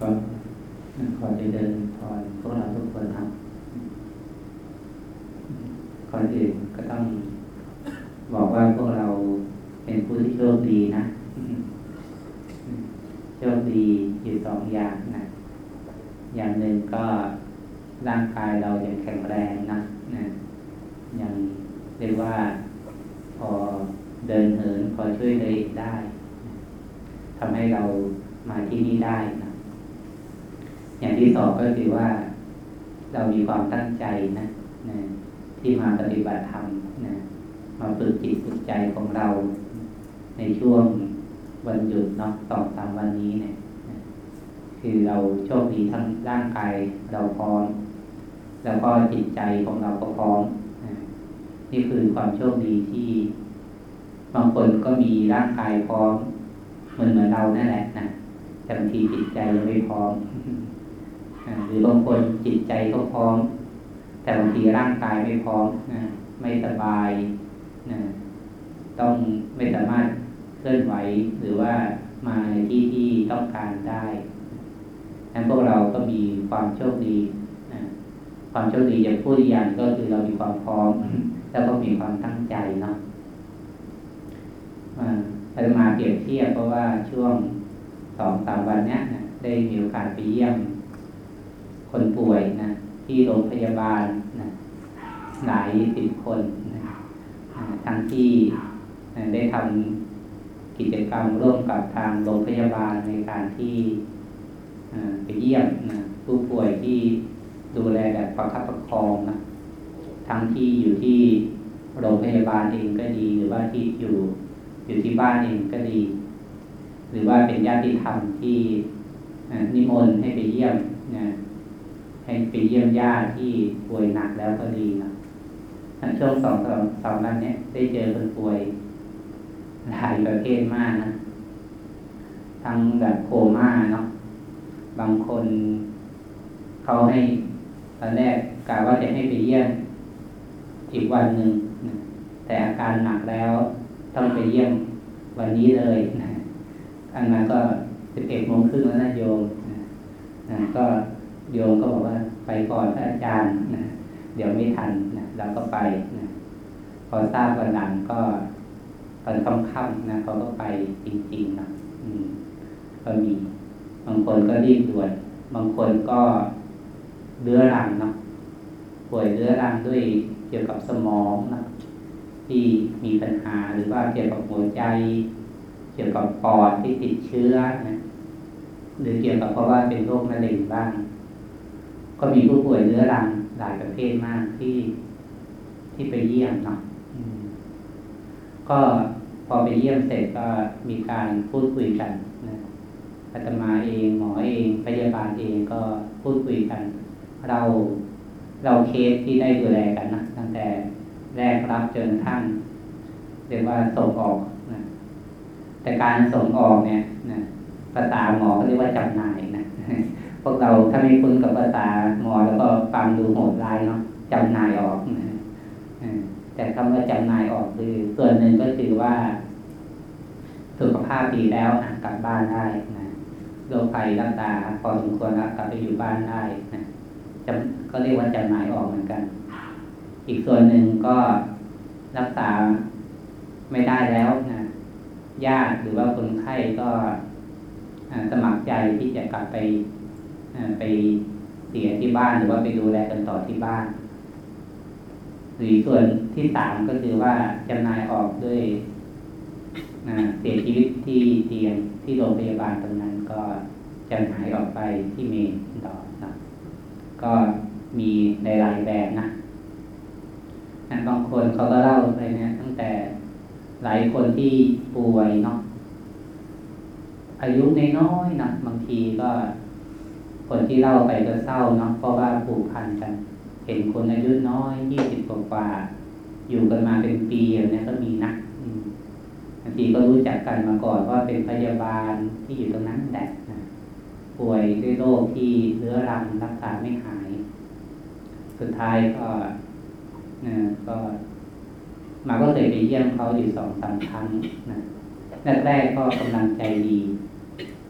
ก็ขอจะเดินพรพวกเราทุกคนครับก่อนอื่นก็ต้องบอกว่าพวกเราเป็นผู้ที่โชคดีนะโชคดีอยู่สองอย่างนะ อย่างหนึ่งก็ร่างกายเรายังแข็งแรงนะนะยังเรียกว่า พอเดินเหินพอช่วยตัวเองได้ทำให้เรามาที่นี่ได้นะอย่าง ที่สองก็คือว่า เรามีความตั้งใจนะนะ ที่มาปฏิบัติธรรมนะมาฝึกจิตฝึกใจของเรา ในช่วงวันหยุดเนาะสองสามวันนี้เนี่ยคือเราโชคดีทั้งร่างกายเราพร้อม แล้วก็จิตใจของเราก็พร้อมนะนี่คือความโชคดีที่บางคนก็มีร่างกายพร้อมเหมือนเหมือนเรานั่นแหละนะแต่บางทีจิตใจยังไม่พร้อม หรือบางคนจิตใจก็พร้อม แต่บางทีร่างกายไม่พร้อมนะไม่สบายนะต้องไม่สามารถเคลื่อนไหวหรือว่ามาในที่ที่ต้องการได้นั้นพวกเราก็มีความโชคดีนะความโชคดีอย่างพูดอย่างก็คือเรามีความพร้อม แล้วก็มีความตั้งใจเนาะอาตมาเปรียบเทียบเพราะว่าช่วงสองสามวันนี้นะได้มีโอกาสไปเยี่ยม คนป่วยนะที่โรงพยาบาลนะหลายสิบคนนะทั้งที่ได้ทำกิจกรรมร่วมกับทางโรงพยาบาลในการที่ไปเยี่ยมนะผู้ป่วยที่ดูแลแบบประคับประคองนะทั้งที่อยู่ที่โรงพยาบาลเองก็ดี หรือว่าที่อยู่อยู่ที่บ้านเองก็ดี หรือว่าเป็นญาติธรรมที่นิมนต์ให้ไปเยี่ยมนะ ให้ไปเยี่ยมญาติที่ป่วยหนักแล้วก็ดีนะช่วงสองสองสองวันนี้ได้เจอคนป่วยหลายประเภทมากนะทั้งแบบโคม่าเนาะบางคนเขาให้ตอนแรกกะว่าจะให้ไปเยี่ยมอีกวันหนึ่งแต่อาการหนักแล้วต้องไปเยี่ยมวันนี้เลยนะอันนั้นก็สิบเอ็ดโมงครึ่งแล้วนะโยมนะก็ โยมก็บอกว่าไปก่อนอาจารย์นะเดี๋ยวไม่ทันนะเราก็ไปนะพอทราบวันหลังก็ตอนค่ำๆนะเขาก็ไปจริงๆนะอืมก็มี บางคนก็รีบด่วน บางคนก็เรื้อรังเนาะป่วยเรื้อรังด้วยเกี่ยวกับสมองนะที่มีปัญหาหรือว่าเกี่ยวกับหัวใจ เกี่ยวกับปอดที่ติดเชื้อนะหรือเกี่ยวกับเพราะว่าเป็นโรคมะเร็งบ้าง ก็มีผู้ป่วยเรื้อรังหลายประเภทมากที่ที่ไปเยี่ยมเนาะก็พอไปเยี่ยมเสร็จก็มีการพูดคุยกันนะอาตมาเองหมอเองพยาบาลเองก็พูดคุยกัน เราเราเคสที่ได้ดูแลกันนะตั้งแต่แรกรับจนท่านเรียกว่าส่งออกนะแต่การส่งออกเนี่ยนะภาษาหมอเขาเรียกว่าจำหน่ายนะพ วกเราถ้าไม่คุ้นกับภาษาหมอแล้วก็ฟังดูโหดร้ายเนาะจำนายออกนะแต่คำว่าจำนายออกคือส่วนหนึ่งก็คือว่า สุขภาพดีแล้วกลับบ้านได้นะโรคภัยรักษาพอสมควรแล้วกลับไปอยู่บ้านได้นะจำก็เรียกว่าจำนายออกเหมือนกัน อีกส่วนหนึ่งก็รักษาไม่ได้แล้วนะญาติหรือว่าคนไข้ก็สมัครใจที่จะกลับไป ไปเสียที่บ้านหรือว่าไปดูแลกันต่อที่บ้าน หรือส่วนที่สามก็คือว่าจำนายออกด้วยเสียชีวิตที่เตียงที่โรงพยาบาลตรงนั้นก็จำหายออกไปที่เมนต่อนะก็มีหลายแบบนะบางคนเขาก็เล่าไปเนี่ยตั้งแต่หลายคนที่ป่วยเนาะอายุน้อยๆนะบางทีก็ คนที่เล่าไปก็เศร้าเนาะเพราะว่าผูกพันกัน เห็นคนอายุน้อยยี่สิบกว่าอยู่กันมาเป็นปีอย่างนี้ก็มีนะบางทีก็รู้จักกันมาก่อนว่าเป็นพยาบาลที่อยู่ตรงนั้นแหละนะป่วยด้วยโรคที่เรื้อรังรักษาไม่หาย สุดท้ายก็นะก็ มาก็เคยไปเยี่ยมเขาอยู่สองสามครั้งนะแรกๆก็กำลังใจดี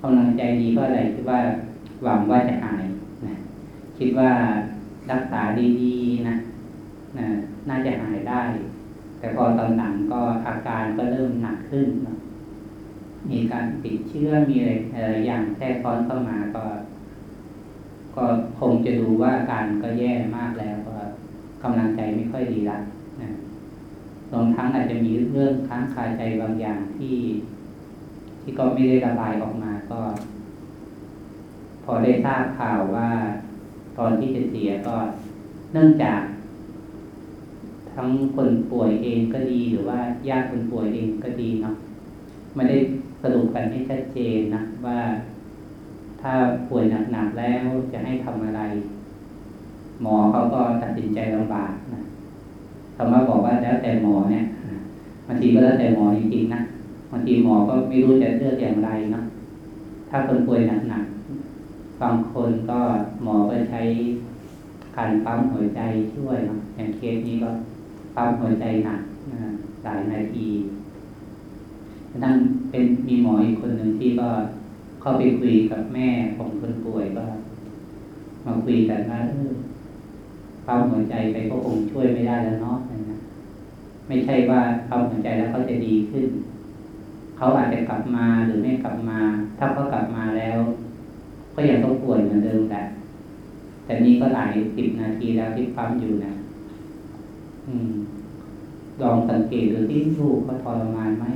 กำลังใจดีก็อะไรที่ว่า หวังว่าจะหายนะคิดว่ารักษาดีๆนะนะน่าจะหายได้ แต่พอตอนหลังก็อาการก็เริ่มหนักขึ้นนะมีการติดเชื้อมีอะไรอย่างแทรกซ้อนเข้ามาก็ ก็คงจะดูว่าอาการก็แย่มากแล้วก็กำลังใจไม่ค่อยดีละนะรวมทั้งอาจจะมีเรื่องค้างคาใจบางอย่างที่ ที่ก็ไม่ได้ระบายออกมาก็ อได้ทราบข่าวว่าตอนที่จะเสียก็เนื่องจาก ทั้งคนป่วยเองก็ดีหรือว่าญาติคนป่วยเองก็ดีเนาะไม่ได้สรุปกันให้ชัดเจนนะว่า ถ้าป่วยหนักๆแล้วจะให้ทำอะไร หมอเขาก็ตัดสินใจลำบากนะคำว่าบอกว่าแล้วแต่หมอเนี่ยบางทีก็แล้วแต่หมอจริงๆนะบางทีหมอก็ไม่รู้จะเลือกอย่างไรเนาะถ้าคนป่วยหนักๆ บางคนก็หมอก็ใช้การปั๊มหัวใจช่วยนะอย่างเคสนี้ก็ปั๊มหัวใจหนักหลายนาทีนั่งเป็นมีหมออีกคนหนึ่งที่ก็เข้าไปคุยกับแม่ของคนป่วยก็มาคุยกันว่าปั๊มหัวใจไปก็คงช่วยไม่ได้แล้วเนาะนะไม่ใช่ว่าปั๊มหัวใจแล้วเขาจะดีขึ้น เขาอาจจะกลับมาหรือไม่กลับมา ถ้าเขากลับมาแล้ว ก็ยังต้องป่วยเหมือนเดิมแหละแต่นี้ก็หลายสิบนาทีแล้วที่ปั๊มอยู่นะอืมลองสังเกตดูที่ลูกเขาทรมานไหม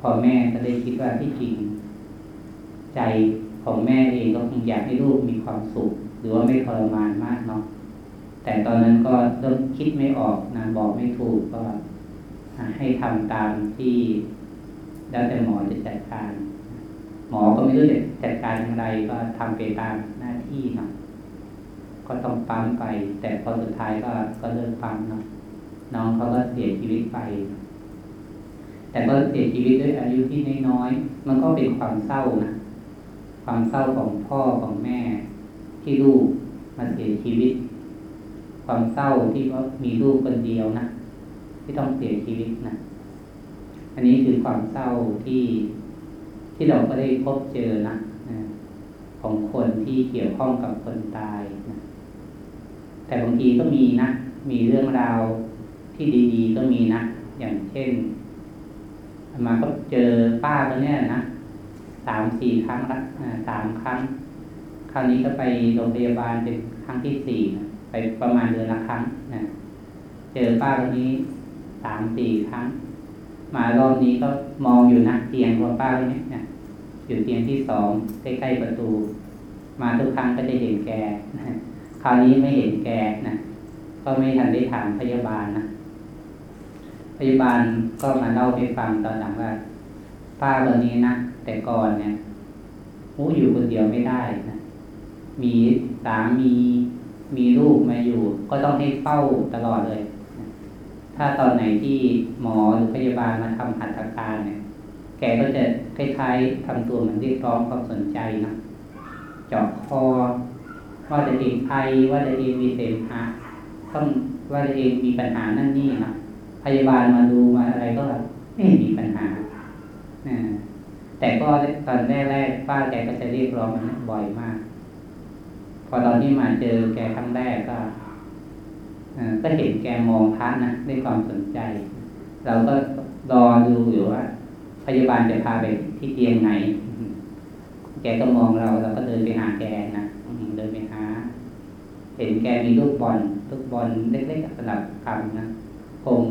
พอแม่ก็เลยคิดว่าที่จริง ใจของแม่เองก็คงอยากให้ลูกมีความสุข หรือว่าไม่ทรมานมากเนาะแต่ตอนนั้นก็เริ่มคิดไม่ออกนะบอกไม่ถูกก็ให้ทำตามที่แล้วแต่หมอจะจัดการ หมอก็ไม่รู้จะจัดการอย่างไรก็ทำไปตามหน้าที่นะก็ต้องปั๊มไป แต่พอสุดท้ายก็ก็เลิกปั๊มเนาะน้องเขาก็เสียชีวิตไป แต่ก็เสียชีวิตด้วยอายุที่น้อยๆมันก็เป็นความเศร้านะความเศร้าของพ่อของแม่ ที่ลูกมาเสียชีวิต ความเศร้าที่ว่ามีลูกคนเดียวนะที่ต้องเสียชีวิตนะอันนี้คือความเศร้าที่ ที่เราก็ได้พบเจอนะของคนที่เกี่ยวข้องกับคนตายนะแต่บางทีก็มีนะ มีเรื่องราวที่ดี ๆ ก็มีนะ อย่างเช่น มาก็เจอป้าคนนี้นะสามสี่ครั้งละสามครั้ง คราวนี้ก็ไปโรงพยาบาลเป็นครั้งที่สี่นะไปประมาณเดือนละครั้งนะเจอป้าคนนี้สามสี่ครั้ง มารอบนี้ก็ มองอยู่นะเตียงของป้าคนนี้นะอยู่เตียงที่สองใกล้ๆประตู มาทุกครั้งก็จะเห็นแกนะคราวนี้ไม่เห็นแกนะก็ไม่ทันได้ถามพยาบาลนะพยาบาลก็มาเล่าให้ฟังตอนหลังว่า ป้าคนนี้นะแต่ก่อนเนี่ยหูอยู่คนเดียวไม่ได้นะมีสามีมีลูกมาอยู่ ก็ต้องให้เฝ้าตลอดเลย ถ้าตอนไหนที่หมอหรือพยาบาลมาทำหัตถการเนี่ย แกก็จะคล้ายๆทำตัวเหมือนเรียกร้องความสนใจนะเจาะคอว่าจะเองไอว่าจะเองมีเสมหะต้องว่าจะเองมีปัญหานั่นนี่นะพยาบาลมาดูมาอะไรก็แบบไม่มีปัญหาแต่ก็ตอนแรกๆป้าแกก็จะเรียกร้องมันบ่อยมาก พอตอนที่มาเจอแกครั้งแรกก็ ก็เห็นแกมองพระนะด้วยความสนใจ เราก็รอดูอยู่ว่า พยาบาลจะพาไปที่เตียงไหน แกก็มองเราเราก็เดินไปหาแกนะเดินไปหา เห็นแกมีลูกบอลลูกบอลเล็กๆสลับคำนะคง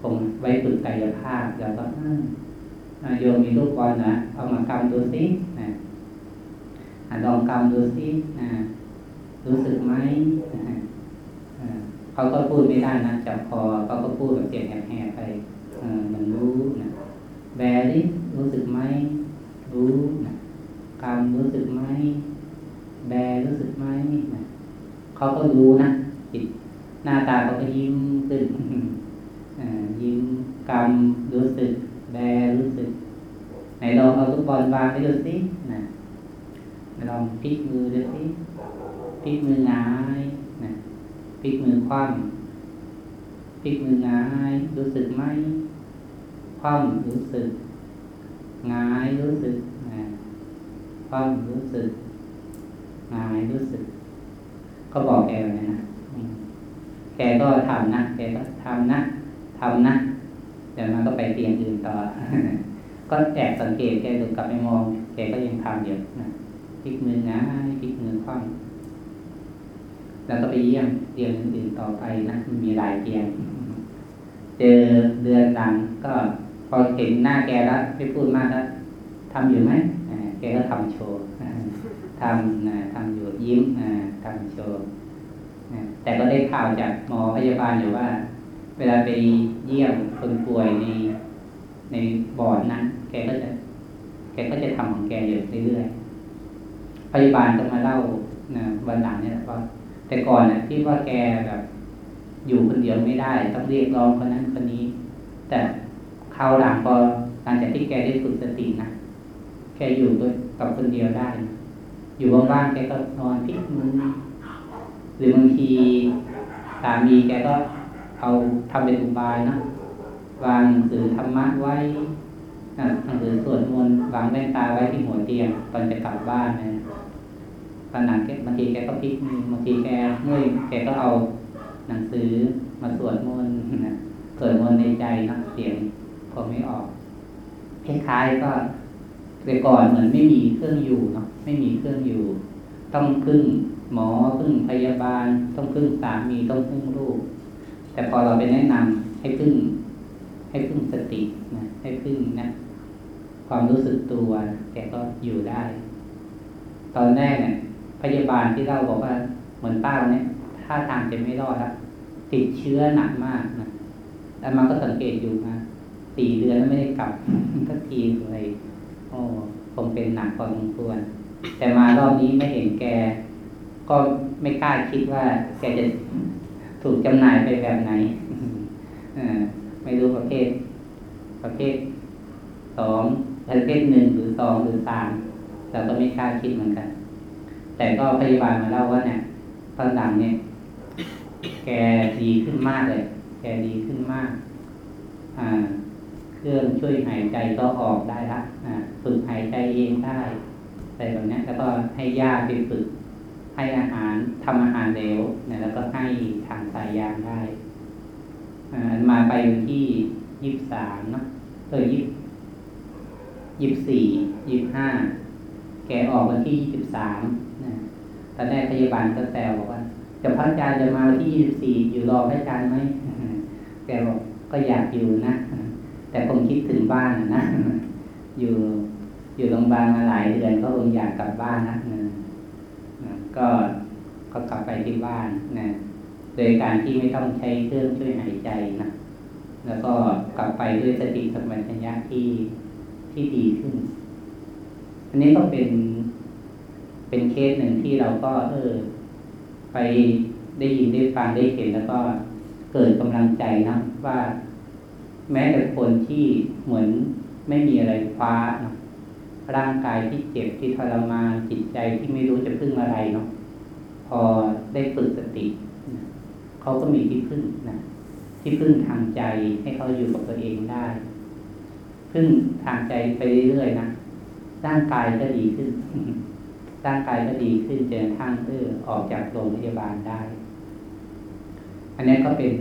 คงไว้ฝึกกายภาพแล้วก็โยมมีลูกบอลนะเอามากำดูซินะลองกำดูซินะรู้สึกไหม เขาก็พูดไม่ได้นะจับคอเขาก็พูดแบบเสียงแหบๆไปมันรู้นะแบริรู้สึกไหมรู้นะกำรู้สึกไหมแบรู้สึกไหมนะเขาก็รู้นะจิตหน้าตาเขาก็ยิ้มขึ้นยิ้มกำรู้สึก แบรู้สึกไหนลองเอาลูกบอลวางไปดูสินะลองพลิกมือดูสิพลิกมือหงาย ลิกมือคว่ำพลิกมือหงายรู้สึกไหมคว่ำรู้สึกหงายรู้สึกความรู้สึกหงายรู้สึก ก็บอกแกแบบนี้นะแกก็ทำนะแกก็ทำนะทำนะเดี๋ยวมันก็ไปเตียงอื่นต่อก็แอบสังเกตแกดูกลับไปมอง แกก็ยังทำอยู่นะพลิกมือนะพลิกมือคว่ำ แล้วก็ไปเยี่ยมเตียงอื่นต่อไปนะมันมีหลายเตียง เจอเดือนหลังก็พอเห็นหน้าแกแล้วไม่พูดมากแล้วทำอยู่ไหมแกก็ทำโชว์ทำทำอยู่ยิ้มทำโชว์แต่ก็ได้ข่าวจากหมอพยาบาลอยู่ว่า เวลาไปเยี่ยมคนป่วยในในบอร์ดนั้น แกก็จะ แกก็จะทำของแกอยู่เรื่อยๆพยาบาลก็มาเล่านะวันหลังเนี่ยว่า แต่ก่อนนะที่ว่าแกแบบอยู่คนเดียวไม่ได้ ต้องเรียกร้องคนนั้นคนนี้ แต่คราวหลังพอหลังจากที่แกได้ฝึกสตินะแกอยู่กับคนเดียวได้ อยู่ว่างๆแกก็นอนพิกมือหรือบางทีสามีแกก็เอาทำเป็นอุบายนะวางหนังสือธรรมะไว้หนังสือสวดมนต์วางแว่นตาไว้ที่หัวเตียงตอนจะกลับบ้านนะ ตอนนั้นแกบางทีแกก็พลิกมือบางทีแกเมื่อยแกก็เอาหนังสือมาสวดมนต์นะสวดมนต์ในใจนะเสียงพอไม่ออกคล้ายๆก็แต่ก่อนเหมือนไม่มีเครื่องอยู่เนาะไม่มีเครื่องอยู่ ต้องพึ่งหมอพึ่งพยาบาล ต้องพึ่งสามีต้องพึ่งลูกแต่พอเราไปแนะนำให้พึ่ง ให้พึ่งสตินะให้พึ่งนะความรู้สึกตัวแกก็อยู่ได้ ตอนแรกเนี่ย พยาบาลที่เราบอกว่าเหมือนป้าเนี่ยถ้าทางจะไม่รอดแล้วติดเชื้อหนักมากนะแล้วมันก็สังเกตอยู่มาสี่เดือนแล้วไม่ได้กลับก็ทีอะไรโอ้คงเป็นหนักพอสมควร แต่มารอบนี้ไม่เห็นแก ก็ไม่กล้าคิดว่า แกจะถูกจำหน่ายไปแบบไหนไม่รู้ประเภท ประเภทสองประเภทหนึ่งหรือสองหรือสามเราก็ไม่กล้าคิดเหมือนกัน แต่ก็พยาบาลมาเล่าว่าเนี่ยตอนหลังเนี่ย แกดีขึ้นมากเลย แกดีขึ้นมาก อ่า เครื่องช่วยหายใจก็ออกได้ละอ่าฝึกหายใจเองได้อะไรแบบนี้แล้วก็ให้ญาไปฝึก ให้อาหารทำอาหารเร็วเนี่ยแล้วก็ให้ทางสายยางได้อ่ามาไปวันที่ยี่สิบสามเนาะเออยี่ยี่สิบสี่ยี่สิบห้าแกออกวันที่ยี่สิบสาม ตอนแรกพยาบาลก็แซวบอกว่าจะพระอาจารย์จะมาที่ยี่สิบสี่อยู่รอพระอาจารย์ไหมแกบอกก็อยากอยู่นะ แต่คงคิดถึงบ้านนะ อยู่อยู่โรงพยาบาลมาหลายเดือนก็คงอยากกลับบ้านนะก็ก็กลับไปที่บ้านนะโดยการที่ไม่ต้องใช้เครื่องช่วยหายใจนะแล้วก็กลับไปด้วยสติสัมปชัญญะที่ที่ดีขึ้น อันนี้ก็เป็น เป็นเคสหนึ่งที่เราก็ เออ ไปได้ยินได้ฟังได้เห็นแล้วก็เกิดกำลังใจนะว่า แม้แต่คนที่เหมือนไม่มีอะไรคว้านะร่างกายที่เจ็บที่ทรมานจิตใจที่ไม่รู้จะพึ่งอะไรเนาะพอได้ฝึกสติเขาก็มีที่พึ่งนะที่พึ่งทางใจให้เขาอยู่กับตัวเองได้ พึ่งทางใจไปเรื่อยๆนะร่างกายก็ดีขึ้น ร่างกายก็ดีขึ้นจนทั้งเออออกจากโรงพยาบาลได้ อันนี้ก็เป็น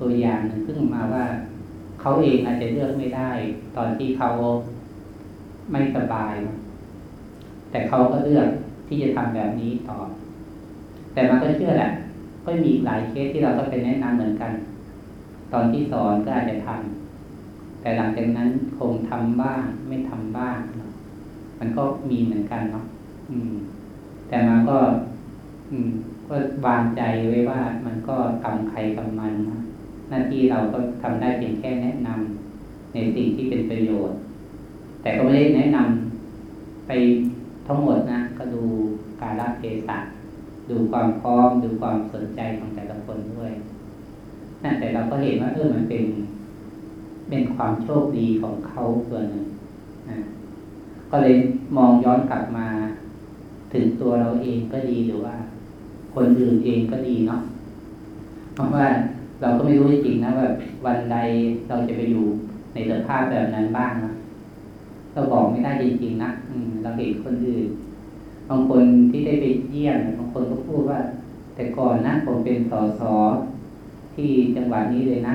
ตัวอย่างหนึ่งซึ่งมาว่าเขาเองอาจจะเลือกไม่ได้ ตอนที่เขาไม่สบาย แต่เขาก็เลือกที่จะทำแบบนี้ต่อ แต่มันก็เชื่อแหละ ก็มีหลายเคสที่เราก็เป็นแนะนำเหมือนกัน ตอนที่สอนก็อาจจะทำแต่หลังจากนั้นคงทำบ้าง ไม่ทำบ้าง มันก็มีเหมือนกันเนาะ แต่มาก็ อืม ก็วางใจไว้ว่ามันก็กรรมใครกรรมมันนะหน้าที่เราก็ทำได้เพียงแค่แนะนำในสิ่งที่เป็นประโยชน์ แต่ก็ไม่ได้แนะนำไปทั้งหมดนะก็ดูการรัเทศะดูความพร้อมดูความสนใจของแต่ละคนด้วยนั่นแต่เราก็เห็นว่าเออมันเป็นเป็นความโชคดีของเขาส่วนหนึ่งนะก็เลยมองย้อนกลับมา ถึงตัวเราเองก็ดีหรือว่า คนอื่นเองก็ดีเนาะเพราะว่าเราก็ไม่รู้จริงนะว่าวันใดเราจะไปอยู่ในสภาพแบบนั้นบ้างนะเราบอกไม่ได้จริง ๆ นะอืม เราเห็นคนอื่นบางคนที่ได้ไปเยี่ยมบางคนก็พูดว่า แต่ก่อนนะผมเป็นสสที่จังหวัดนี้เลยนะ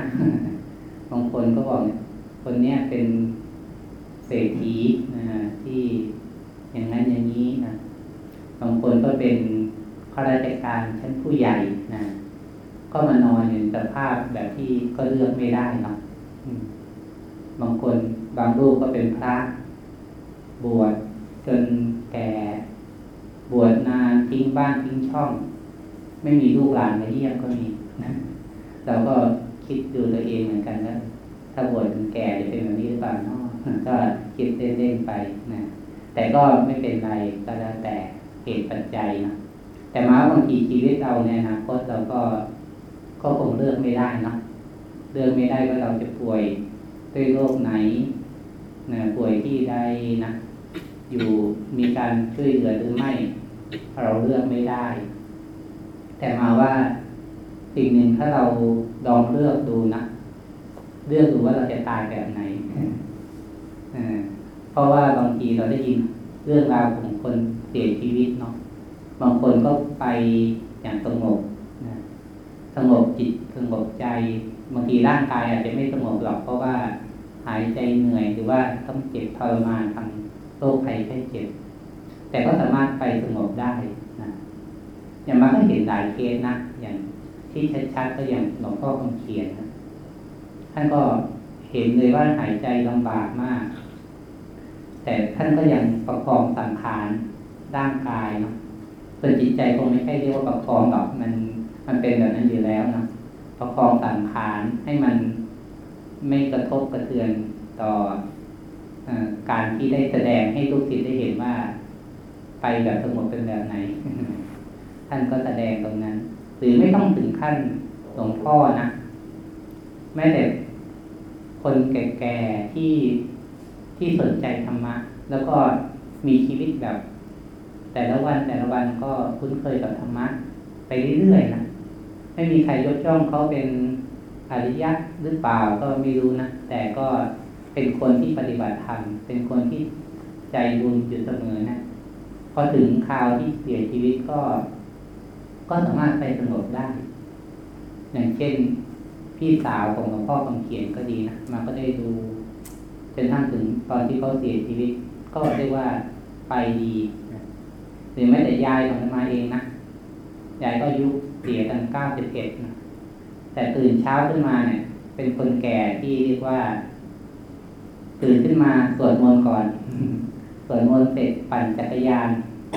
บางคนก็บอกเนี่ยคนเนี้ยเป็นเศรษฐีที่อย่างนั้นอย่างนี้นะ บางคนก็เป็นข้าราชการชั้นผู้ใหญ่นะก็มานอนอยู่สภาพแบบที่ก็เลือกไม่ได้เนาะบางคนบางรูปก็เป็นพระบวชจนแก่บวชนานทิ้งบ้านทิ้งช่อง ไม่มีลูกหลานมาเยี่ยมก็มีนะเราก็คิดดูตัวเองเหมือนกันนะถ้าบวชจนแก่จะเป็นแบบนี้หรือเปล่าเนาะก็คิดเล่นๆไปนะแต่ก็ไม่เป็นไรก็แล้วแต่ เหตุปัจจัยนะแต่มาบางทีชีวิตเราในอนาคตเราก็ก็คงเลือกไม่ได้นะเลือกไม่ได้ว่าเราจะป่วยด้วยโรคไหนนะป่วยที่ใดนะอยู่มีการช่วยเหลือหรือไม่ เราเลือกไม่ได้ แต่มาว่าสิ่งหนึ่งถ้าเราลองเลือกดูนะเลือกดูว่าเราจะตายแบบไหนเพราะว่าบางทีเราได้ยินเรื่องราวของคน สียชีวิตเนาะบางคนก็ไปอย่างสงบนะสงบจิตสงบใจบางทีร่างกายอาจจะไม่สงบหรอกเพราะว่าหายใจเหนื่อยหรือว่าต้องเจ็บทรมานทางโรคภัยไข้เจ็บ แต่ก็สามารถไปสงบได้นะอย่างมาก็เห็นหลายเคสนะอย่างที่ชัดๆก็อย่างหลวงพ่อคำเขียนนะท่านก็เห็นเลยว่าหายใจลำบากมาก แต่ท่านก็ยังประคองสังขาร ร่างกายเนาะส่วนจิตใจคงไม่ใช่เรียกว่าประคองหรอกมันมันเป็นแบบนั้นอยู่แล้วนะประคองสังขารให้มันไม่กระทบกระเทือนต่ออการที่ได้แสดงให้ลูกศิษย์ได้เห็นว่า ไปแบบสงบเป็นแบบไหน ท่านก็แสดงตรงนั้น หรือไม่ต้องถึงขั้นหลวงพ่อนะแม้แต่คนแก่ๆที่ที่สนใจธรรมะ แล้วก็มีชีวิตแบบ แต่ละวันแต่ละวันก็คุ้นเคยกับธรรมะไปเรื่อยๆนะไม่มีใครยกย่องเขาเป็นอริยะหรือเปล่าก็ไม่รู้นะแต่ก็เป็นคนที่ปฏิบัติธรรมเป็นคนที่ใจบุญอยู่เสมอนะพอถึงคราวที่เสียชีวิตก็ ก็สามารถไปสงบได้ อย่างเช่น พี่สาวของหลวงพ่อคำเขียนก็ดีนะมาก็ได้ดูจนทั้งถึงตอนที่เขาเสียชีวิต ก็เรียกว่าไปดี หรือแม้แต่ยายของมาเองนะยายก็อายุเสียตั้งเก้าสิบเอ็ดนะแต่ตื่นเช้าขึ้นมาเนี่ย เป็นคนแก่ที่เรียกว่า ตื่นขึ้นมาสวดมนต์ก่อนสวดมนต์เสร็จปั่นจักรยาน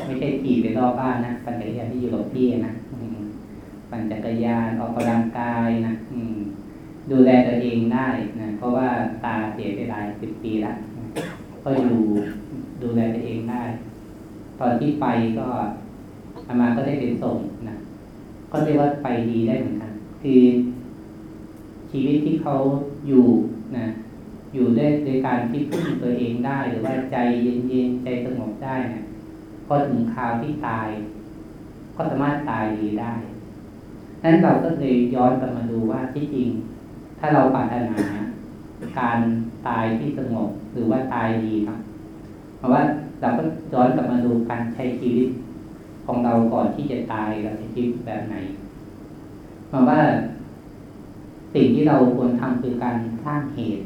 ไม่ใช่ขี่ไปรอบบ้านนะปั่นจักรยานที่อยู่กับพี่นะปั่นจักรยานออกกำลังกายนะดูแลตัวเองได้นะเพราะว่าตาเสียไปหลายสิบปีแล้วก็อยู่ดูแลตัวเองได้ ตอนที่ไปก็อามาก็ได้เป็นส่งนะก็เรียกว่าไปดีได้เหมือนกันคือชีวิตที่เขาอยู่นะอยู่ได้โดยการที่พึ่งตัวเองได้ หรือว่าใจเย็นๆใจสงบได้นะพอถึงคราวที่ตาย ก็สามารถตายดีได้นั้นเราก็เลยย้อนกลับมาดูว่าที่จริง ถ้าเราปรารถนาการตายที่สงบหรือว่าตายดีครับ เพราะว่า เราก็ย้อนกลับมาดูการใช้ชีวิตของเราก่อนที่จะตายเราจะชีวิตแบบไหนมาว่าสิ่งที่เราควรทำคือการสร้างเหตุ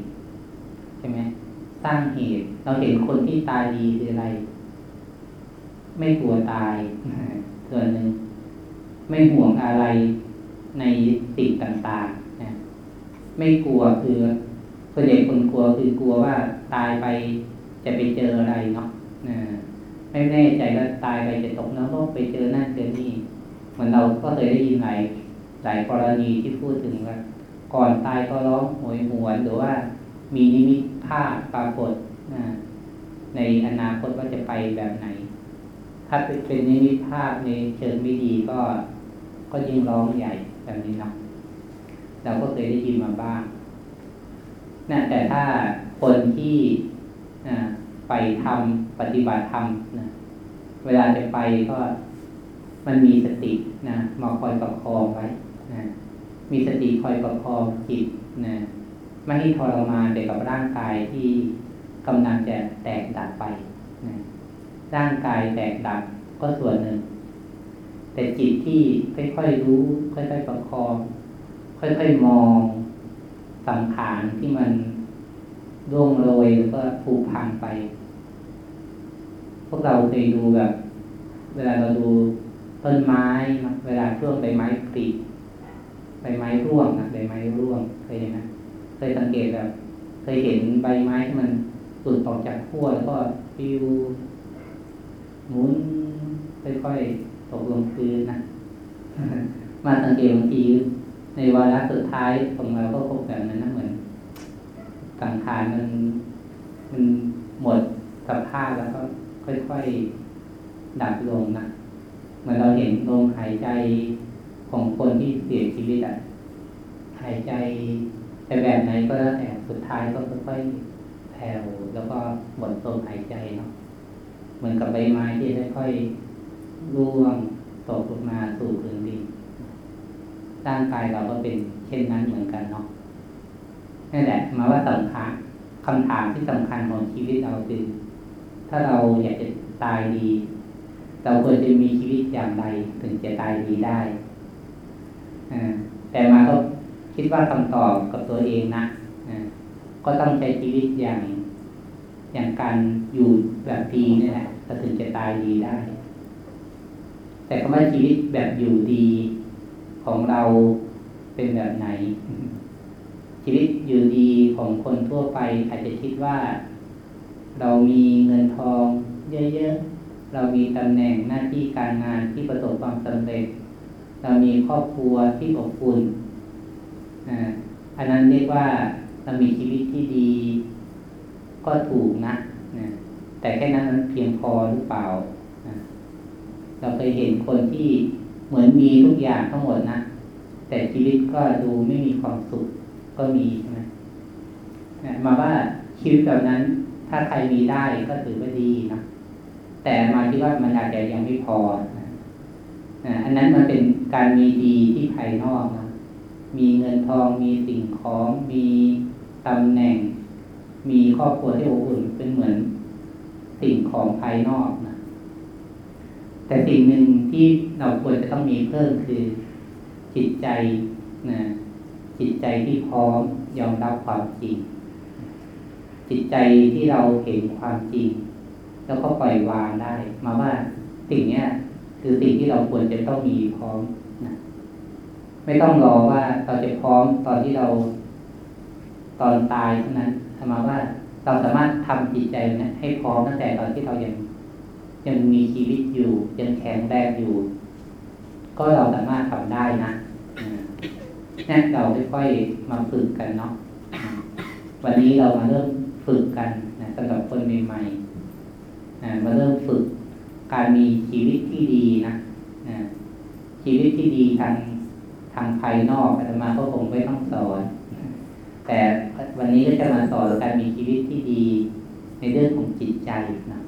ใช่ไหมสร้างเหตุ เราเห็นคนที่ตายดีคืออะไร ไม่กลัวตายส่วนหนึ่งไม่ห่วงอะไรในสิ่งต่างๆนะไม่กลัวคือส่วนใหญ่คนกลัวคือกลัวว่าตายไปจะไปเจออะไรเนาะ ไม่แน่ใจว่าตายไปจะตกนรกไปเจอนั่นเจอนี่เหมือนเราก็เคยได้ยินหลายหลายกรณีที่พูดถึงว่าก่อนตายก็ร้องโหยหวนหรือว่ามีนิมิตภาพปรากฏในอนาคตว่าจะไปแบบไหน ถ้าเป็นนิมิตภาพในเชิงไม่ดีก็ก็ยิ่งร้องใหญ่แบบนี้นะเราก็เคยได้ยินมาบ้างนะแต่ถ้าคนที่ ไปทำปฏิบัติธรรมนะเวลาจะไปก็มันมีสตินะมาคอยประคองไว้นะมีสติคอยประคองจิตนะไม่ให้ทรมานไปกับร่างกายที่กำลังจะแตกดับไปนะร่างกายแตกดับก็ส่วนหนึ่ง แต่จิตที่ค่อยๆรู้ ค่อยๆประคอง ค่อยๆมองสังขารที่มัน ร่วงโรยแล้วก็ผูพังไป พวกเราเคยดูแบบ เวลาเราดูต้นไม้เวลาช่วงใบไม้ผลิใบไม้ร่วงนะใบไม้ร่วงเคยเห็นไหมเคยสังเกตแบบเคยเห็นใบไม้ที่มันหลุดออกจากขั้วแล้วก็ปิวหมุนค่อยๆตกลงพื้นนะมาสังเกตบางทีในวาระสุดท้ายของเราก็พบแบบนั้นนะเหมือน สังขารมันมันหมดสภาพแล้วก็ค่อยๆดับลงนะเหมือนเราเห็นลมหายใจของคนที่เสียชีวิตอะหายใจแต่แบบไหนก็แล้วแต่สุดท้ายก็ค่อยๆแผ่วแล้วก็หมดลมหายใจเนาะเหมือนกับใบไม้ที่ค่อยๆร่วงตกลงมาสู่พื้นดินร่างกายเราก็เป็นเช่นนั้นเหมือนกันเนาะ นั่นแหละมาว่าสำคัญคำถามที่สำคัญของชีวิตเราคือถ้าเราอยากจะตายดี เราควรจะมีชีวิตอย่างไรถึงจะตายดีได้แต่มาก็คิดว่าคำตอบกับตัวเองนะก็ต้องใช้ชีวิตอย่างอย่างการอยู่แบบดีนี่แหละเราถึงจะตายดีได้ แต่คำว่าชีวิตแบบอยู่ดีของเราเป็นแบบไหน ชีวิตอยู่ดีของคนทั่วไป อาจจะคิดว่า เรามีเงินทองเยอะๆ เรามีตำแหน่งหน้าที่การงานที่ประสบความสำเร็จ เรามีครอบครัวที่อบอุ่นอันนั้นเรียกว่าเรามีชีวิตที่ดี ก็ถูกนะนะแต่แค่นั้นเพียงพอหรือเปล่านะเราเคยเห็นคนที่เหมือนมีทุกอย่างทั้งหมดนะแต่ชีวิตก็ดูไม่มีความสุข ก็มีใช่ไหมมาว่าชีวิตแบบนั้น ถ้าใครมีได้ก็ถือว่าดีนะแต่มาคิดว่ามันอาจจะยังไม่พอนะอันนั้นมันเป็นการมีดีที่ภายนอกนะมีเงินทองมีสิ่งของมีตำแหน่ง มีครอบครัวที่อบอุ่นเป็นเหมือนสิ่งของภายนอกนะแต่สิ่งหนึ่งที่เราควรจะต้องมีเพิ่มคือจิตใจนะ จิตใจที่พร้อมยอมรับความจริง จิตใจที่เราเห็นความจริง แล้วก็ปล่อยวางได้ มาว่าสิ่งนี้คือสิ่งที่เราควรจะต้องมีพร้อมนะไม่ต้องรอว่าเราจะพร้อมตอนที่เราตอนตายเท่านั้นมาว่าเราสามารถทำจิตใจนะให้พร้อมตั้งแต่ตอนที่เรายังยังมีชีวิตอยู่ยังแข็งแรงอยู่ ก็เราสามารถทำได้นะ นี่เราค่อยๆมาฝึกกันเนาะวันนี้เรามาเริ่มฝึกกันนะสำหรับคนใหม่ๆนะมาเริ่มฝึกการมีชีวิตที่ดีนะชีวิตที่ดีทางทางภายนอกอาตมาก็คงไม่ต้องสอน แต่วันนี้ก็จะมาสอนการมีชีวิตที่ดี ในเรื่องของจิตใจนะ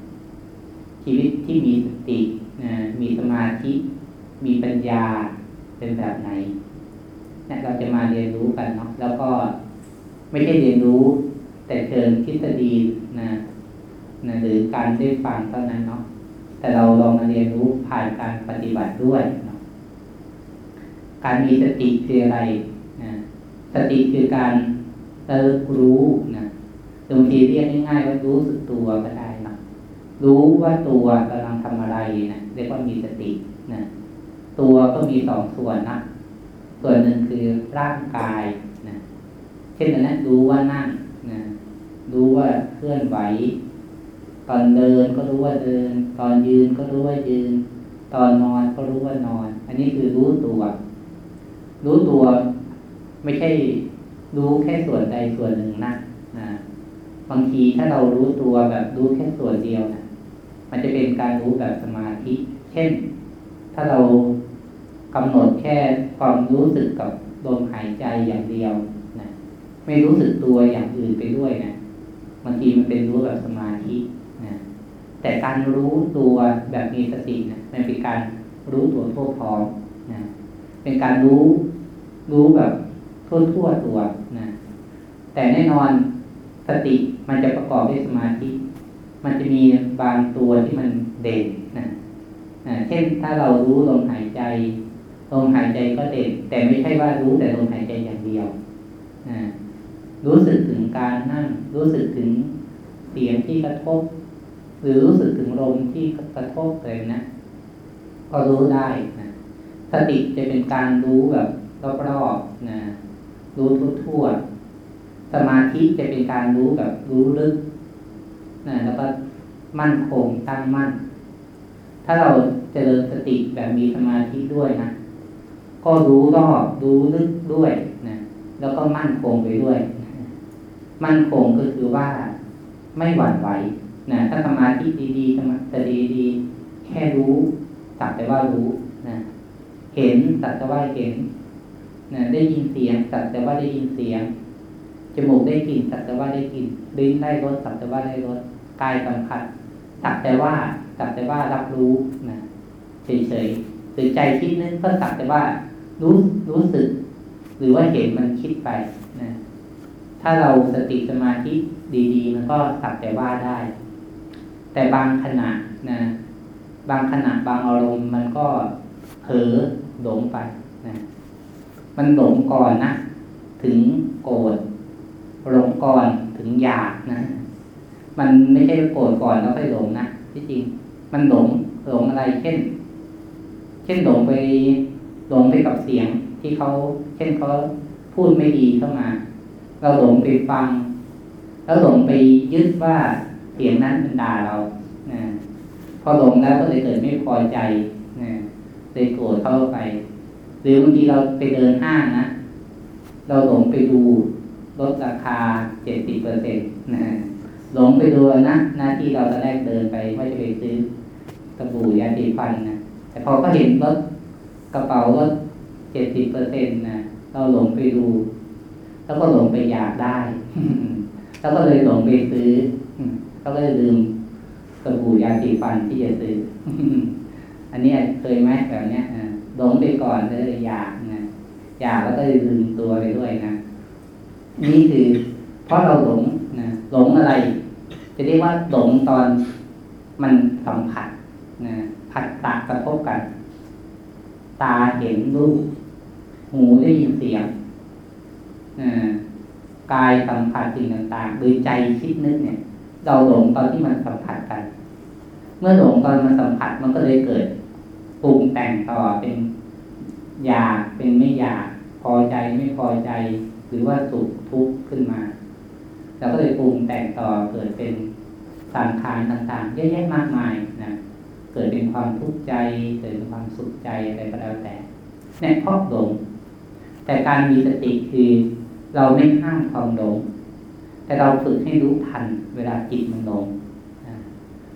ชีวิตที่มีสตินะมีสมาธิ มีปัญญาเป็นแบบไหน นะเราจะมาเรียนรู้กันเนาะแล้วก็ไม่ใช่เรียนรู้ แต่เชิญทฤษฎีนะนะหรือการได้ฟังเท่านั้นเนาะแต่เราลองมาเรียนรู้ผ่านการปฏิบัติด้วยเนาะการมีสติคืออะไรนะสติคือการเติรู้นะบางทีเรียกง่ายๆว่ารู้สึกตัวก็ได้นะรู้ว่าตัวกำลังทำอะไรนะเรียกว่ามีสตินะตัวก็มีสองส่วนนะ ส่วนหนึ่งคือร่างกายนะเช่นนั้นรู้ว่านั่งนะรู้ว่าเคลื่อนไหว ตอนเดินก็รู้ว่าเดิน ตอนยืนก็รู้ว่ายืน ตอนนอนก็รู้ว่านอน อันนี้คือรู้ตัว รู้ตัวไม่ใช่รู้แค่ส่วนใดส่วนหนึ่งนะนะบางทีถ้าเรารู้ตัวแบบรู้แค่ส่วนเดียวนะมันจะเป็นการรู้แบบสมาธิ เช่น ถ้าเรา กำหนดแค่ความรู้สึกกับลมหายใจอย่างเดียวนะไม่รู้สึกตัวอย่างอื่นไปด้วยนะบางทีมันเป็นรู้แบบสมาธินะแต่การรู้ตัวแบบมีสตินะมันเป็นการรู้ตัวทั่วพร้อมนะเป็นการรู้รู้แบบทั่วทั่วตัวนะแต่แน่นอนสติมันจะประกอบด้วยสมาธิ มันจะมีบางตัวที่มันเด่นนะเช่นถ้าเรารู้ลมหายใจ ลมหายใจก็เด่นแต่ไม่ใช่ว่ารู้แต่ลมหายใจอย่างเดียวรู้สึกถึงการนั่ง รู้สึกถึงเสียงที่กระทบ หรือรู้สึกถึงลมที่กระทบเลยนะก็รู้ได้นะสติจะเป็นการรู้แบบรอบๆนะรู้ทั่วๆสมาธิจะเป็นการรู้แบบรู้ลึกนะแล้วก็มั่นคงตั้งมั่น ถ้าเราเจริญสติแบบมีสมาธิด้วยนะ ก็รู้รอบรู้ลึกด้วยนะแล้วก็มั่นคงไปด้วย มั่นคงก็คือว่าไม่หวั่นไหวนะถ้าสมาธิดีๆสมาธิดีๆแค่รู้สักแต่ว่ารู้นะเห็นสักแต่ว่าเห็นนะได้ยินเสียงสักแต่ว่าได้ยินเสียงจมูกได้กลิ่นสักแต่ว่าได้กลิ่นลิ้นได้รสสักแต่ว่าได้รสกายสัมผัสสักแต่ว่าสักแต่ว่ารับรู้นะเฉยๆหรือใจคิดนึกก็สักแต่ว่า รู้รู้สึก หรือว่าเห็นมันคิดไปนะถ้าเราสติสมาธิดีๆ มันก็สักแต่ว่าได้ แต่บางขณะนะบางขณะบางอารมณ์มันก็เผลอหลงไปนะมันหลงก่อนนะถึงโกรธหลงก่อนถึงอยากนะ มันไม่ใช่โกรธก่อนแล้วค่อยหลงนะที่จริง มันหลงหลงอะไรเช่น เช่นหลงไป หลงไปกับเสียงที่เขาเช่นเขาพูดไม่ดีเข้ามา เราหลงไปฟัง แล้วหลงไปยึดว่าเสียงนั้นเป็นด่าเรานะพอหลงแล้วก็เลยเกิดไม่พอใจนะเลยโกรธเข้าไป หรือบางทีเราไปเดินห้างนะเราหลงไปดูลดราคาเจ็ดสิบเปอร์เซ็นต์นะหลงไปดูนะหน้าที่เราตอนแรกเดินไปว่าจะไปซื้อสบู่ยาสีฟันนะแต่พอก็เห็นรถก ระเป๋าลดเจ็ดสิบเปอร์เซ็นต์นะเราหลงไปดู แล้วก็หลงไปอยากได้ แล้วก็เลยหลงไปซื้อแล้วก็เลยลืมสบู่ยาสีฟันที่จะซื้อ อันนี้เคยไหมแบบเนี้ยหลงไปก่อนเลยอยากนะอยากแล้วก็ลืมตัวไปด้วยนะนี่คือ เพราะเราหลงนะหลงอะไร จะเรียกว่าหลงตอนมันสัมผัสนะผัสตากระทบกัน ตาเห็นรูป หูได้ยินเสียงกายสัมผัสสิ่งต่างๆ โดยใจคิดนึกเนี่ย เราหลงตอนที่มันสัมผัสกัน เมื่อหลงตอนมันสัมผัสมันก็เลยเกิดปรุงแต่งต่อเป็นอยากเป็นไม่อยากพอใจไม่พอใจ หรือว่าสุขทุกข์ขึ้นมาเราก็เลยปรุงแต่งต่อเกิดเป็นสังขารต่างๆเยอะแยะมากมายนะ กิดเป็นความทุกข์ใจ เกิดเป็นความสุขใจอะไรก็แล้วแต่เนี่ยพราะหลง แต่การมีสติคือเราไม่ห้ามความหลง แต่เราฝึกให้รู้ทันเวลาจิตมันหลง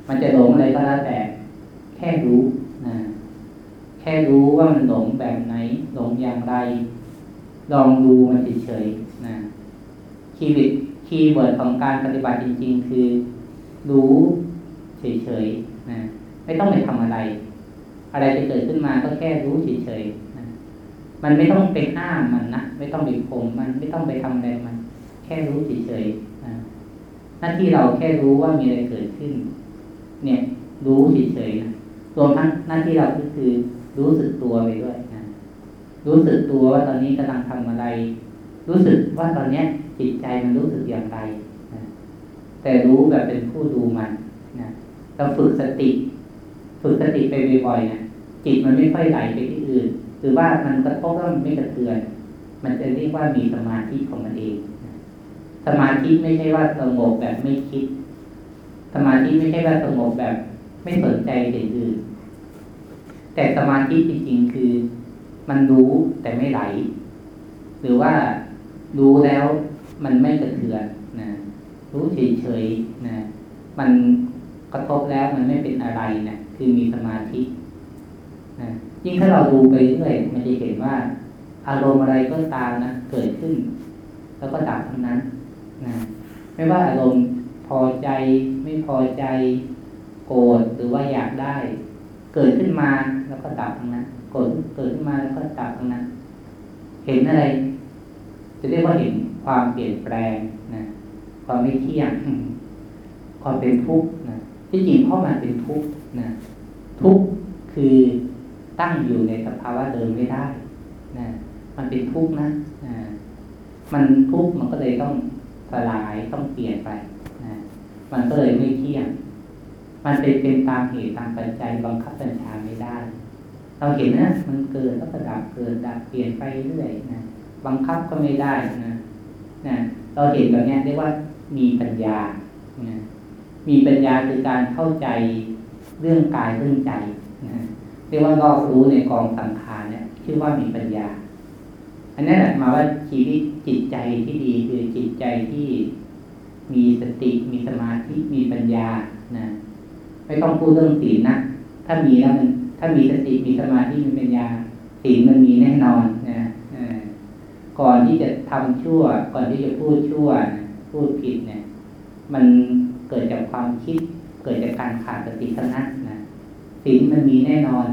มันจะหลงอะไรก็แล้วแต่ แค่รู้นะแค่รู้ว่ามันหลงแบบไหนหลงอย่างไร ลองดูมันเฉยๆนะ keyword keyword ของการปฏิบัติจริง ๆ คือ รู้เฉยๆนะ ไม่ต้องไปทำอะไร อะไรจะเกิดขึ้นมาก็แค่รู้เฉยๆนะมันไม่ต้องไปห้ามมันนะไม่ต้องไปข่มมันไม่ต้องไปทำอะไรมัน แค่รู้เฉยๆนะหน้าที่เราแค่รู้ว่ามีอะไรเกิดขึ้น เนี่ย รู้เฉยๆนะรวมทั้งหน้าที่เราก็คือ รู้สึกตัวไปด้วยนะรู้สึกตัวว่าตอนนี้กำลังทำอะไร รู้สึกว่าตอนเนี้ยจิตใจมันรู้สึกอย่างไรนะแต่รู้แบบเป็นผู้ดูมันนะเราฝึกสติ ฝึกสติไปบ่อยๆนะจิตมันไม่ค่อยไหลไปที่อื่น หรือว่ามันกระทบแล้วมันไม่กระเทือน มันจะเรียกว่ามีสมาธิของมันเอง สมาธิไม่ใช่ว่าสงบแบบไม่คิด สมาธิไม่ใช่ว่าสงบแบบไม่สนใจสิ่งอื่น แต่สมาธิจริงๆคือมันรู้แต่ไม่ไหล หรือว่ารู้แล้วมันไม่กระเทือนนะรู้เฉยๆนะมันกระทบแล้วมันไม่เป็นอะไรนะ คือมีสมาธินะยิ่งถ้าเราดูไปเรื่อยมันจะเห็นว่า อารมณ์อะไรก็ตามนะเกิดขึ้น แล้วก็ดับทั้งนั้นนะไม่ว่าอารมณ์พอใจไม่พอใจโกรธหรือว่าอยากได้ เกิดขึ้นมาแล้วก็ดับตรงนั้นเกิดเกิดขึ้นมาแล้วก็ดับตรงนั้น เห็นอะไร จะเรียกว่าเห็นความเปลี่ยนแปลงนะความไม่เที่ยงความเป็นทุกข์นะที่จริงเพราะมันเป็นทุกข์นะ ทุกข์คือตั้งอยู่ในสภาวะเดิมไม่ได้นะมันเป็นทุกข์นะนะมันทุกข์มันก็เลยต้องสลายต้องเปลี่ยนไปนะมันก็เลยไม่เที่ยงมันเป็นเป็นตามเหตุตามปัจจัยบังคับบัญชาไม่ได้ เราเห็นนะมันเกิดแล้วก็ดับเกิดดับเปลี่ยนไปเรื่อยนะบังคับก็ไม่ได้นะนะเราเห็นแบบนี้เรียกว่ามีปัญญานะมีปัญญาคือการเข้าใจ เรื่องกายเรื่องใจนะเรียกว่ารอบรู้ในกองสังขารเนี่ย ชื่อว่ามีปัญญา อันนี้แหละมาว่าชีวิตจิตใจที่ดีคือจิตใจที่มีสติมีสมาธิมีปัญญานะไม่ต้องพูดเรื่องศีลนะถ้ามีแล้วมันถ้ามีสติมีสมาธิมีปัญญาศีลมันมีแน่นอนนะก่อนที่จะทำชั่ว ก่อนที่จะพูดชั่ว พูดผิดเนี่ย มันเกิดจากความคิด เกิดจากการขาดสติทั้งนั้นนะศีลมันมีแน่นอน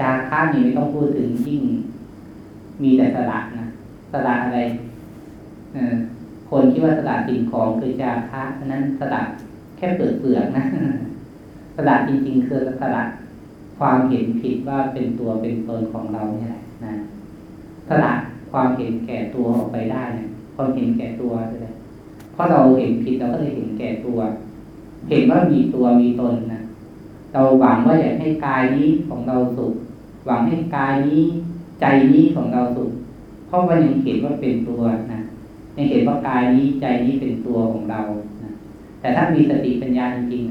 จาค่านี่ไม่ต้องพูดถึงยิ่ง มีแต่สละนะสละอะไรคนคิดว่าสละสิ่งของคือจาคะนั้นสละแค่เปลือกเปลือกนะสละจริง ๆ คือสละความเห็นผิดว่าเป็นตัวเป็นตนของเราเนี่ยแหละนะสละความเห็นแก่ตัวออกไปได้เนี่ยความเห็นแก่ตัวเลยเพราะเราเห็นผิดเราก็เลยเห็นแก่ตัว เห็นว่ามีตัวมีตนนะเราหวังว่าอยากให้กายนี้ของเราสุข หวังให้กายนี้ใจนี้ของเราสุข เพราะว่ายังเห็นว่าเป็นตัวนะยังเห็นว่ากายนี้ใจนี้เป็นตัวของเรานะแต่ถ้ามีสติปัญญาจริง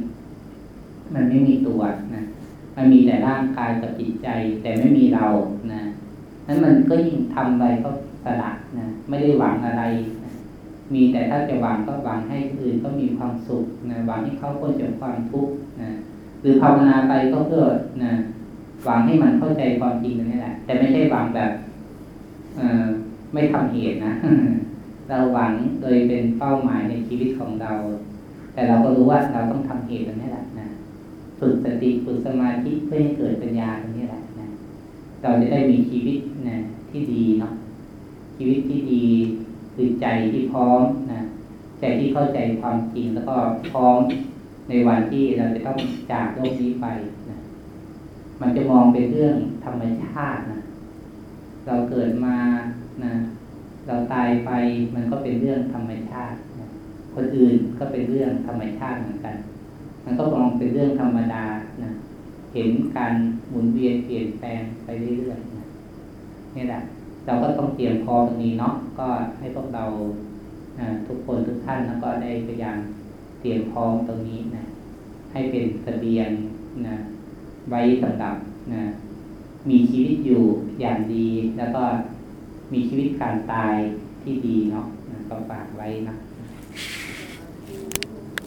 ๆมันไม่มีตัวนะมันมีแต่ร่างกายกับจิตใจ แต่ไม่มีเรานะนั้นมันก็ยิ่งทำอะไรก็สละนะไม่ได้หวังอะไร มีแต่ถ้าจะวังก็วังให้อื่นก็มีความสุขนะวังให้เขาพ้นจากความทุกข์นะหรือภาวนาไปก็เพื่อนะวังให้มันเข้าใจความจริงนี่แหละ แต่ไม่ใช่วังแบบเอไม่ทำเหตุนะ เราหวังโดยเป็นเป้าหมายในชีวิตของเรา แต่เราก็รู้ว่าเราต้องทำเหตุตรงนี้แหละนะฝึกสติฝึกสมาธิเพื่อให้เกิดปัญญาตรงนี้แหละนะเราจะได้มีชีวิตนะที่ดีเนาะชีวิตที่ดี คือใจที่พร้อมนะใจที่เข้าใจความจริงแล้วก็พร้อมในวันที่เราจะต้องจากโลกนี้ไปนะมันจะมองเป็นเรื่องธรรมชาตินะเราเกิดมานะเราตายไปมันก็เป็นเรื่องธรรมชาตินะคนอื่นก็เป็นเรื่องธรรมชาติเหมือนกัน มันก็มองเป็นเรื่องธรรมดานะเห็นการหมุนเวียนเปลี่ยนแปลงไปเรื่อยๆนะนี่แหละ เราก็ต้องเตรียมพร้อมตรงนี้เนาะก็ให้พวกเราทุกคนทุกท่านแล้วก็ได้พยายามเตรียมพร้อมตรงนี้นะให้เป็นเสบียงนะไว้สำหรับนะมีชีวิตอยู่อย่างดี แล้วก็มีชีวิตการตายที่ดีเนาะก็ฝากไว้นะ